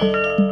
Música